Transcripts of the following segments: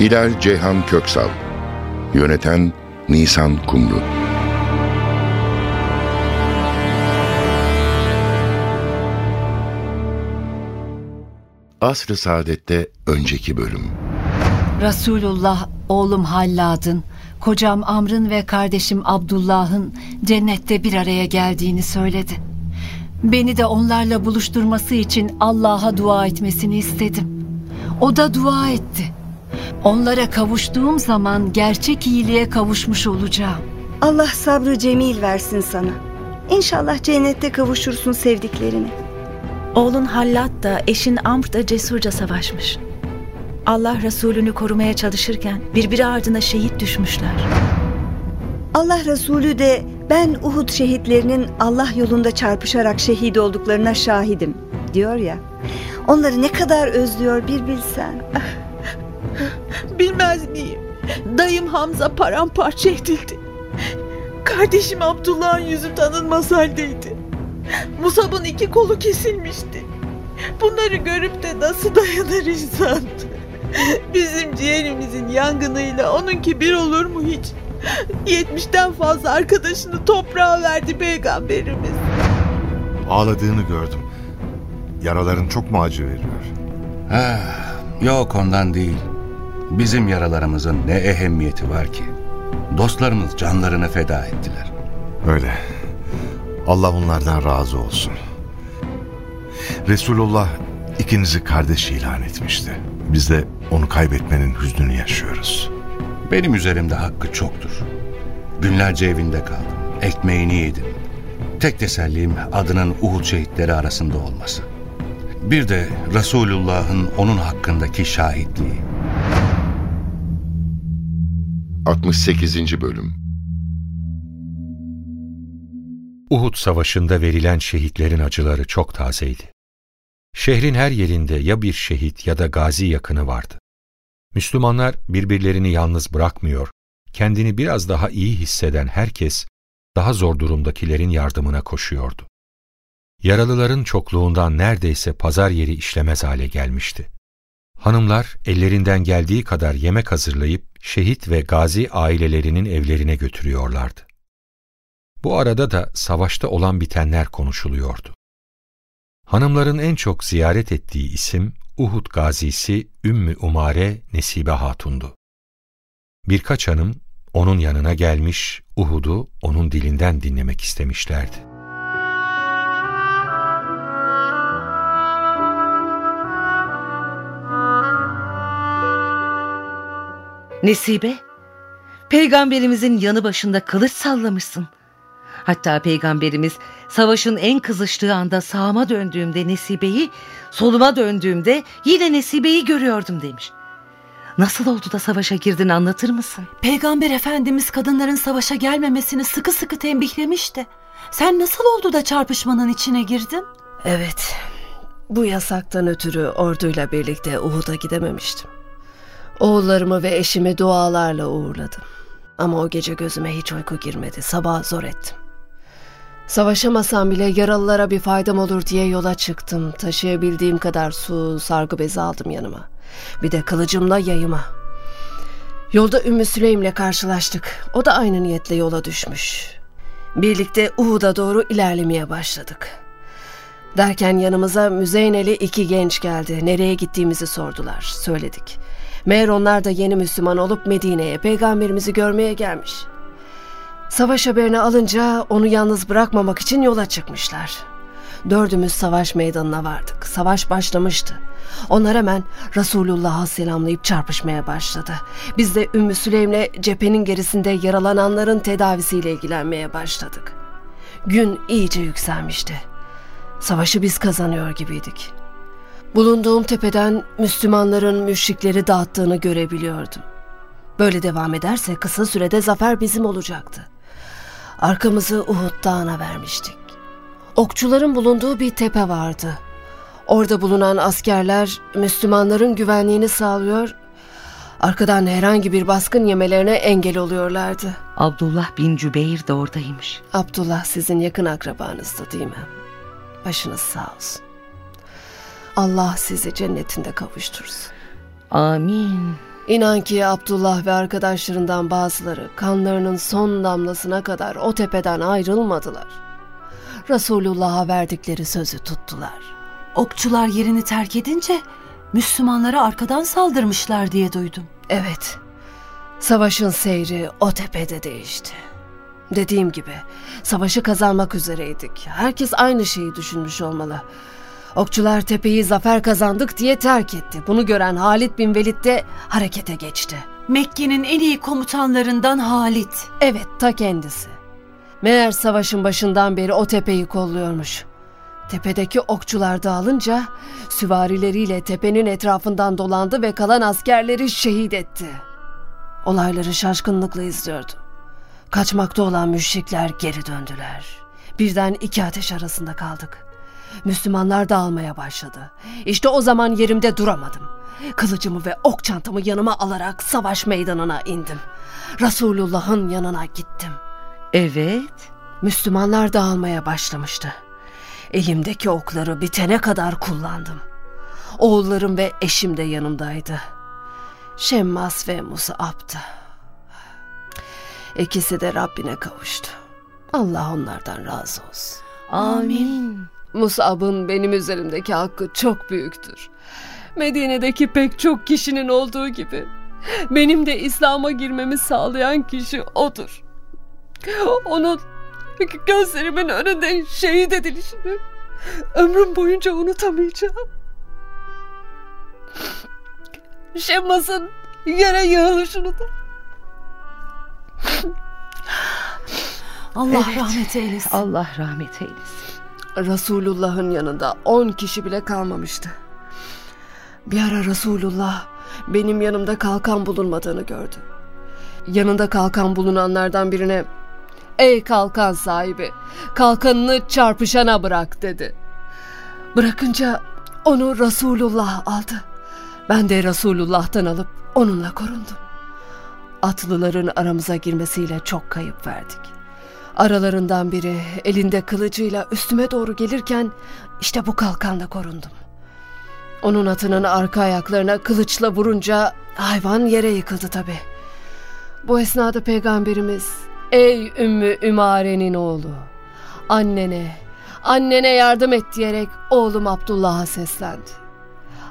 Hilal Ceyhan Köksal Yöneten Nisan Kumru Asr-ı Saadet'te önceki bölüm Resulullah oğlum Hallad'ın, kocam Amr'ın ve kardeşim Abdullah'ın cennette bir araya geldiğini söyledi. Beni de onlarla buluşturması için Allah'a dua etmesini istedim. O da dua etti. Onlara kavuştuğum zaman gerçek iyiliğe kavuşmuş olacağım. Allah sabrı cemil versin sana. İnşallah cennette kavuşursun sevdiklerini. Oğlun Hallat da eşin Amr da cesurca savaşmış. Allah Resulünü korumaya çalışırken birbiri ardına şehit düşmüşler. Allah Resulü de ben Uhud şehitlerinin Allah yolunda çarpışarak şehit olduklarına şahidim diyor ya. Onları ne kadar özlüyor bir bilsen. Bilmez miyim? Dayım Hamza paramparça edildi. Kardeşim Abdullah'ın yüzü tanınmaz haldeydi. Musab'ın iki kolu kesilmişti. Bunları görüp de nasıl dayanır insan? Bizim ciğerimizin yangınıyla onunki bir olur mu hiç? Yetmişten fazla arkadaşını toprağa verdi peygamberimiz. Ağladığını gördüm. Yaraların çok mu acı veriyor? Ha, yok ondan değil. Bizim yaralarımızın ne ehemmiyeti var ki? Dostlarımız canlarını feda ettiler. Öyle. Allah onlardan razı olsun. Resulullah ikinizi kardeş ilan etmişti. Biz de onu kaybetmenin hüznünü yaşıyoruz. Benim üzerimde hakkı çoktur. Günlerce evinde kaldım. Ekmeğini yedim. Tek tesellim adının Uhud şehitleri arasında olması. Bir de Resulullah'ın onun hakkındaki şahitliği. 68. Bölüm Uhud Savaşı'nda verilen şehitlerin acıları çok tazeydi. Şehrin her yerinde ya bir şehit ya da gazi yakını vardı. Müslümanlar birbirlerini yalnız bırakmıyor, kendini biraz daha iyi hisseden herkes daha zor durumdakilerin yardımına koşuyordu. Yaralıların çokluğundan neredeyse pazar yeri işlemez hale gelmişti. Hanımlar ellerinden geldiği kadar yemek hazırlayıp şehit ve gazi ailelerinin evlerine götürüyorlardı. Bu arada da savaşta olan bitenler konuşuluyordu. Hanımların en çok ziyaret ettiği isim Uhud gazisi Ümmü Umare Nesibe Hatun'du. Birkaç hanım onun yanına gelmiş, Uhud'u onun dilinden dinlemek istemişlerdi. Nesibe, peygamberimizin yanı başında kılıç sallamışsın. Hatta peygamberimiz savaşın en kızıştığı anda sağıma döndüğümde Nesibe'yi, soluma döndüğümde yine Nesibe'yi görüyordum demiş. Nasıl oldu da savaşa girdin anlatır mısın? Peygamber Efendimiz kadınların savaşa gelmemesini sıkı sıkı tembihlemişti. Sen nasıl oldu da çarpışmanın içine girdin? Evet, bu yasaktan ötürü orduyla birlikte Uhud'a gidememiştim. Oğullarımı ve eşimi dualarla uğurladım. Ama o gece gözüme hiç uyku girmedi. Sabah zor ettim. Savaşamasam bile yaralılara bir faydam olur diye yola çıktım. Taşıyabildiğim kadar su, sargı bezi aldım yanıma. Bir de kılıcımla yayıma. Yolda Ümmü Süleym'le karşılaştık. O da aynı niyetle yola düşmüş. Birlikte Uhud'a doğru ilerlemeye başladık. Derken yanımıza Müzeyneli iki genç geldi. Nereye gittiğimizi sordular. Söyledik. Meğer onlar da yeni Müslüman olup Medine'ye peygamberimizi görmeye gelmiş. Savaş haberini alınca onu yalnız bırakmamak için yola çıkmışlar. Dördümüz savaş meydanına vardık. Savaş başlamıştı. Onlar hemen Resulullah'a selamlayıp çarpışmaya başladı. Biz de Ümmü Süleym'le cephenin gerisinde yaralananların tedavisiyle ilgilenmeye başladık. Gün iyice yükselmişti. Savaşı biz kazanıyor gibiydik. Bulunduğum tepeden Müslümanların müşrikleri dağıttığını görebiliyordum. Böyle devam ederse kısa sürede zafer bizim olacaktı. Arkamızı Uhud Dağı'na vermiştik. Okçuların bulunduğu bir tepe vardı. Orada bulunan askerler Müslümanların güvenliğini sağlıyor, arkadan herhangi bir baskın yemelerine engel oluyorlardı. Abdullah bin Cübeyr de oradaymış. Abdullah sizin yakın akrabanızdı değil mi? Başınız sağ olsun. Allah sizi cennetinde kavuştursun. Amin. İnan ki Abdullah ve arkadaşlarından bazıları kanlarının son damlasına kadar o tepeden ayrılmadılar. Resulullah'a verdikleri sözü tuttular. Okçular yerini terk edince Müslümanlara arkadan saldırmışlar diye duydum. Evet, savaşın seyri o tepede değişti. Dediğim gibi savaşı kazanmak üzereydik. Herkes aynı şeyi düşünmüş olmalı. Okçular tepeyi zafer kazandık diye terk etti. Bunu gören Halid bin Velid de harekete geçti. Mekke'nin en iyi komutanlarından Halit. Evet ta kendisi. Meğer savaşın başından beri o tepeyi kolluyormuş. Tepedeki okçular dağılınca süvarileriyle tepenin etrafından dolandı ve kalan askerleri şehit etti. Olayları şaşkınlıkla izliyordum. Kaçmakta olan müşrikler geri döndüler. Birden iki ateş arasında kaldık. Müslümanlar dağılmaya başladı. İşte o zaman yerimde duramadım. Kılıcımı ve ok çantamı yanıma alarak savaş meydanına indim. Resulullah'ın yanına gittim. Evet. Müslümanlar dağılmaya başlamıştı. Elimdeki okları bitene kadar kullandım. Oğullarım ve eşim de yanımdaydı. Şemmas ve Musa'ab'dı. İkisi de Rabbine kavuştu. Allah onlardan razı olsun. Amin. Musab'ın benim üzerimdeki hakkı çok büyüktür. Medine'deki pek çok kişinin olduğu gibi benim de İslam'a girmemi sağlayan kişi odur. Onun gözlerimin önünde şehit edilişini ömrüm boyunca unutamayacağım. Şemmas'ın yere yığılışını da. Allah Evet. rahmet eylesin. Allah rahmet eylesin. Resulullah'ın yanında on kişi bile kalmamıştı. Bir ara Resulullah benim yanımda kalkan bulunmadığını gördü. Yanında kalkan bulunanlardan birine ''Ey kalkan sahibi, kalkanını çarpışana bırak.'' dedi. Bırakınca onu Resulullah aldı. Ben de Resulullah'tan alıp onunla korundum. Atlıların aramıza girmesiyle çok kayıp verdik. Aralarından biri elinde kılıcıyla üstüme doğru gelirken işte bu kalkanla korundum. Onun atının arka ayaklarına kılıçla vurunca hayvan yere yıkıldı tabi. Bu esnada peygamberimiz ey Ümmü Ümare'nin oğlu annene annene yardım et diyerek oğlum Abdullah'a seslendi.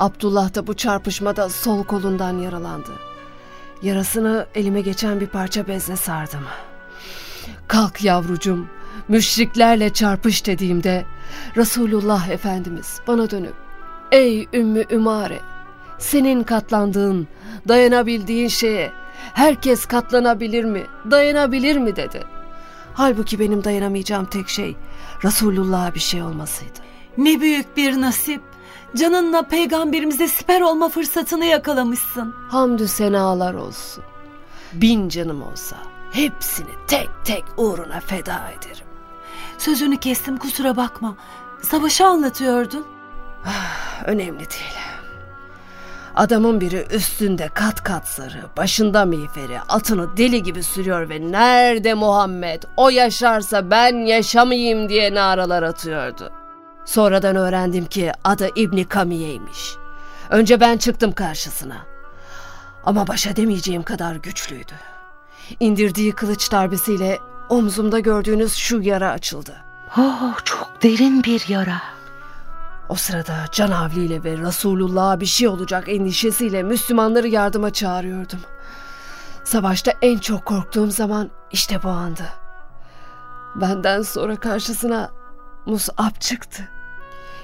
Abdullah da bu çarpışmada sol kolundan yaralandı. Yarasını elime geçen bir parça bezle sardım. Kalk yavrucum, müşriklerle çarpış dediğimde Resulullah Efendimiz bana dönüp Ey Ümmü Ümare, senin katlandığın, dayanabildiğin şeye herkes katlanabilir mi, dayanabilir mi dedi. Halbuki benim dayanamayacağım tek şey Resulullah'a bir şey olmasıydı. Ne büyük bir nasip. Canınla peygamberimize siper olma fırsatını yakalamışsın. Hamdü senalar olsun. Bin canım olsa hepsini tek tek uğruna feda ederim. Sözünü kestim kusura bakma. Savaşı anlatıyordun. Önemli değil. Adamın biri üstünde kat kat sarı, başında miğferi, atını deli gibi sürüyor ve nerede Muhammed, o yaşarsa ben yaşamayayım diye naralar atıyordu. Sonradan öğrendim ki adı İbni Kamiye'ymiş. Önce ben çıktım karşısına. Ama baş edemeyeceğim kadar güçlüydü. İndirdiği kılıç darbesiyle omzumda gördüğünüz şu yara açıldı. Oh, çok derin bir yara. O sırada Can Avli'yle ve Resulullah'a bir şey olacak endişesiyle Müslümanları yardıma çağırıyordum. Savaşta en çok korktuğum zaman işte bu andı. Benden sonra karşısına Mus'ab çıktı.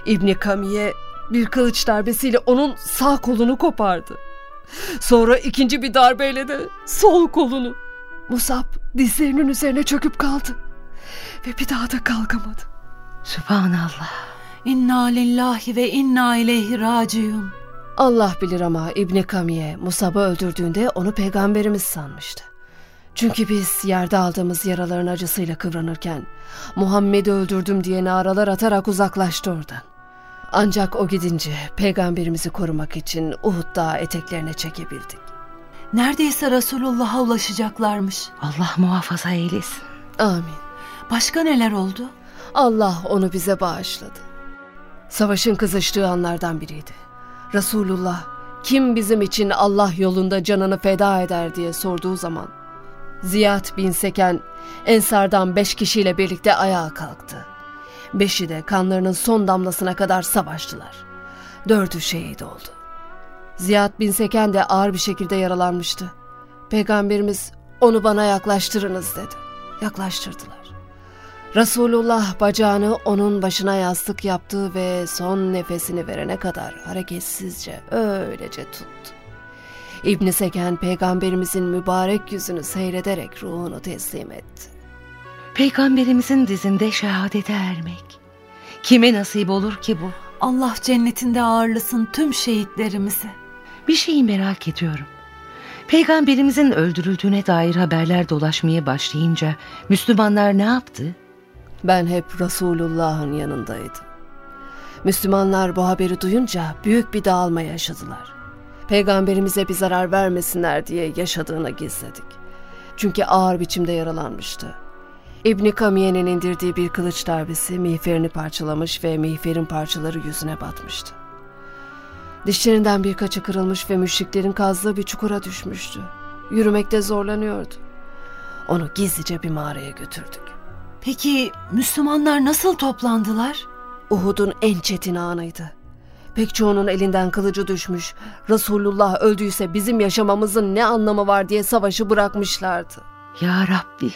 İbni Kamiye bir kılıç darbesiyle onun sağ kolunu kopardı. Sonra ikinci bir darbeyle de sol kolunu. Musab dizlerinin üzerine çöküp kaldı. Ve bir daha da kalkamadı. Sübhanallah. İnna lillahi ve inna ileyhi raciun. Allah bilir ama İbni Kamiye Musab'ı öldürdüğünde onu peygamberimiz sanmıştı. Çünkü biz yerde aldığımız yaraların acısıyla kıvranırken Muhammed'i öldürdüm diye naralar atarak uzaklaştı oradan. Ancak o gidince peygamberimizi korumak için Uhud dağı eteklerine çekebildik. Neredeyse Resulullah'a ulaşacaklarmış. Allah muhafaza eylesin. Amin. Başka neler oldu? Allah onu bize bağışladı. Savaşın kızıştığı anlardan biriydi. Resulullah kim bizim için Allah yolunda canını feda eder diye sorduğu zaman Ziyad bin Seken Ensardan beş kişiyle birlikte ayağa kalktı. Beşi de kanlarının son damlasına kadar savaştılar. Dördü şehit oldu. Ziyad bin Seken de ağır bir şekilde yaralanmıştı. Peygamberimiz onu bana yaklaştırınız dedi. Yaklaştırdılar. Resulullah bacağını onun başına yastık yaptı ve son nefesini verene kadar hareketsizce öylece tuttu. İbn Seken peygamberimizin mübarek yüzünü seyrederek ruhunu teslim etti. Peygamberimizin dizinde şehadete ermek. Kime nasip olur ki bu? Allah cennetinde ağırlasın tüm şehitlerimizi. Bir şeyi merak ediyorum. Peygamberimizin öldürüldüğüne dair haberler dolaşmaya başlayınca Müslümanlar ne yaptı? Ben hep Resulullah'ın yanındaydım. Müslümanlar bu haberi duyunca büyük bir dağılma yaşadılar. Peygamberimize bir zarar vermesinler diye yaşadığını gizledik. Çünkü ağır biçimde yaralanmıştı. İbni Kamiye'nin indirdiği bir kılıç darbesi miğferini parçalamış ve miğferin parçaları yüzüne batmıştı. Dişlerinden birkaçı kırılmış ve müşriklerin kazdığı bir çukura düşmüştü. Yürümekte zorlanıyordu. Onu gizlice bir mağaraya götürdük. Peki Müslümanlar nasıl toplandılar? Uhud'un en çetin anıydı. Pek çoğunun elinden kılıcı düşmüş, Resulullah öldüyse bizim yaşamamızın ne anlamı var diye savaşı bırakmışlardı. Ya Rabbi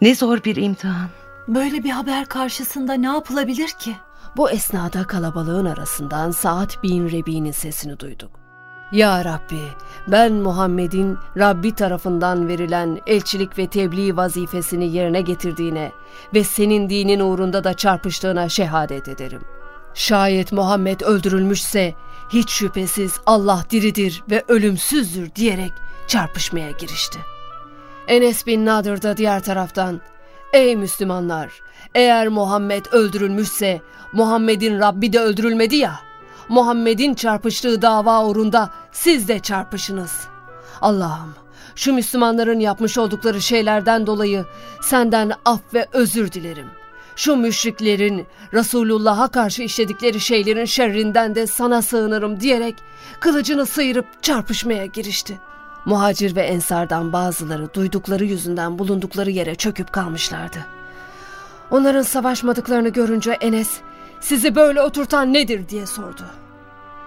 ne zor bir imtihan. Böyle bir haber karşısında ne yapılabilir ki? Bu esnada kalabalığın arasından Saat bin Rebi'nin sesini duyduk. Ya Rabbi ben Muhammed'in Rabbi tarafından verilen elçilik ve tebliğ vazifesini yerine getirdiğine ve senin dinin uğrunda da çarpıştığına şehadet ederim. Şayet Muhammed öldürülmüşse hiç şüphesiz Allah diridir ve ölümsüzdür diyerek çarpışmaya girişti. Enes bin Nadir da diğer taraftan Ey Müslümanlar! Eğer Muhammed öldürülmüşse Muhammed'in Rabbi de öldürülmedi ya. Muhammed'in çarpıştığı dava uğrunda siz de çarpışınız. Allah'ım şu Müslümanların yapmış oldukları şeylerden dolayı senden af ve özür dilerim. Şu müşriklerin Resulullah'a karşı işledikleri şeylerin şerrinden de sana sığınırım diyerek kılıcını sıyırıp çarpışmaya girişti. Muhacir ve ensardan bazıları duydukları yüzünden bulundukları yere çöküp kalmışlardı. Onların savaşmadıklarını görünce Enes, sizi böyle oturtan nedir diye sordu.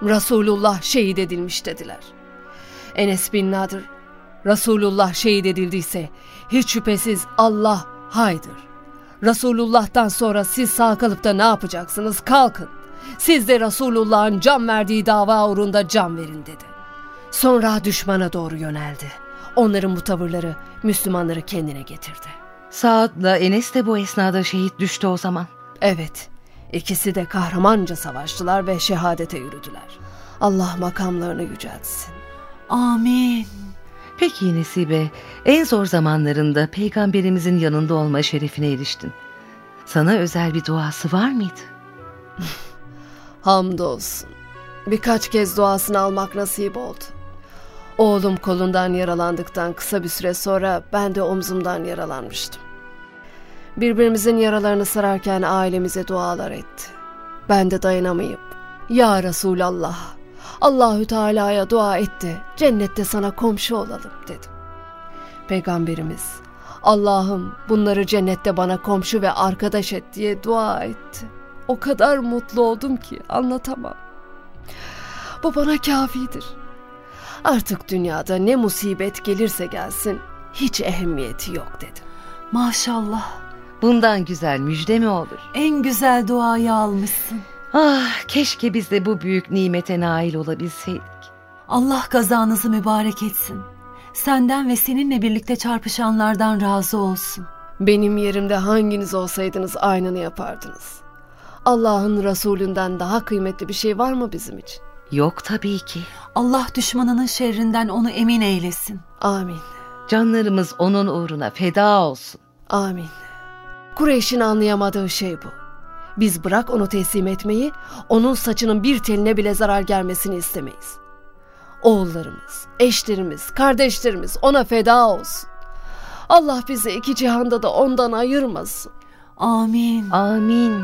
Resulullah şehit edilmiş dediler. Enes bin Nadir, Resulullah şehit edildiyse hiç şüphesiz Allah haydır. Resulullah'tan sonra siz sağ kalıp da ne yapacaksınız? Kalkın. Siz de Resulullah'ın can verdiği dava uğrunda can verin dedi. Sonra düşmana doğru yöneldi. Onların bu tavırları Müslümanları kendine getirdi. Saad'la Enes de bu esnada şehit düştü o zaman. Evet, ikisi de kahramanca savaştılar ve şehadete yürüdüler. Allah makamlarını yüceltsin. Amin. Peki Nesibe, en zor zamanlarında peygamberimizin yanında olma şerefine eriştin. Sana özel bir duası var mıydı? Hamdolsun. Birkaç kez duasını almak nasip oldu. Oğlum kolundan yaralandıktan kısa bir süre sonra ben de omzumdan yaralanmıştım. Birbirimizin yaralarını sararken ailemize dualar etti. Ben de dayanamayıp Ya Resulallah Allahü Teala'ya dua etti. Cennette sana komşu olalım dedim. Peygamberimiz Allah'ım bunları cennette bana komşu ve arkadaş et diye dua etti. O kadar mutlu oldum ki anlatamam. Bu bana kafidir. Artık dünyada ne musibet gelirse gelsin hiç ehemmiyeti yok dedim. Maşallah. Bundan güzel müjde mi olur? En güzel duayı almışsın. Ah keşke biz de bu büyük nimete nail olabilseydik. Allah kazanızı mübarek etsin. Senden ve seninle birlikte çarpışanlardan razı olsun. Benim yerimde hanginiz olsaydınız aynını yapardınız. Allah'ın Resulünden daha kıymetli bir şey var mı bizim için? Yok tabii ki. Allah düşmanının şerrinden onu emin eylesin. Amin. Canlarımız onun uğruna feda olsun. Amin. Kureyş'in anlayamadığı şey bu. Biz bırak onu teslim etmeyi, onun saçının bir teline bile zarar gelmesini istemeyiz. Oğullarımız, eşlerimiz, kardeşlerimiz ona feda olsun. Allah bizi iki cihanda da ondan ayırmasın. Amin. Amin.